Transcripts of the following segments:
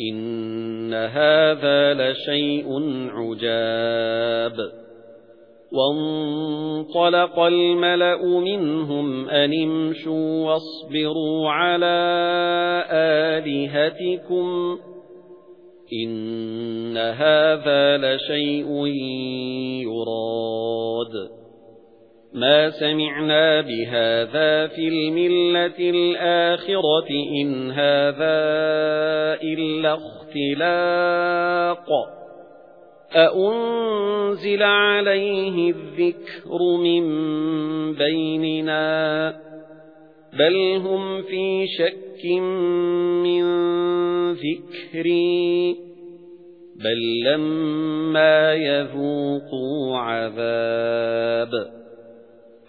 إن هذا لشيء عجاب وانطلق الملأ منهم أن امشوا واصبروا على آلهتكم إن هذا لشيء يراد مَا سَمِعْنَا بِهَذَا فِي الْمِلَّةِ الْآخِرَةِ إِنْ هَذَا إِلَّا اخْتِلَاقٌ أَأُنْزِلَ عَلَيْهِ الذِّكْرُ مِنْ بَيْنِنَا بَلْ هُمْ فِي شَكٍّ مِنْ ذِكْرِي بَلْ لَمَّا يَذُوقُوا عَذَابِ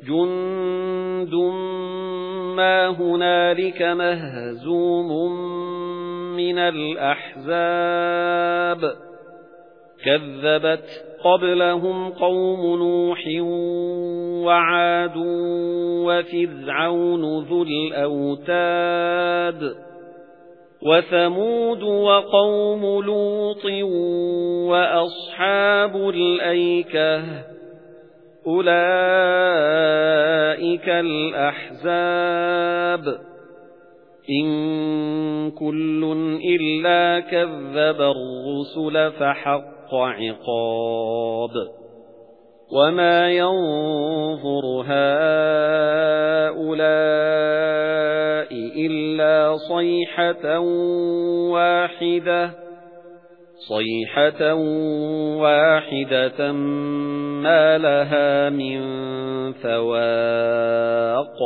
جُندٌ مَا هُنَالِكَ مَهْزُومٌ مِنَ الْأَحْزَابِ كَذَّبَتْ قَبْلَهُمْ قَوْمُ نُوحٍ وَعَادٌ وَفِرْعَوْنُ ذُو الْأَوْتَادِ وَثَمُودُ وَقَوْمُ لُوطٍ وَأَصْحَابُ الْأَيْكَةِ أُولَئِكَ الْأَحْزَابُ إِن كُلٌّ إِلَّا كَذَّبَ الرُّسُلَ فَحَقَّ عِقَابِ وَمَا يَنظُرُ هَؤُلَاءِ إِلَّا صَيْحَةً وَاحِدَةً صيحة واحدة ما لها من فواق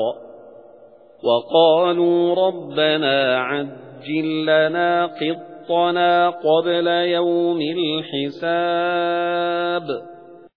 وقالوا ربنا عجل لنا قطنا قبل يوم الحساب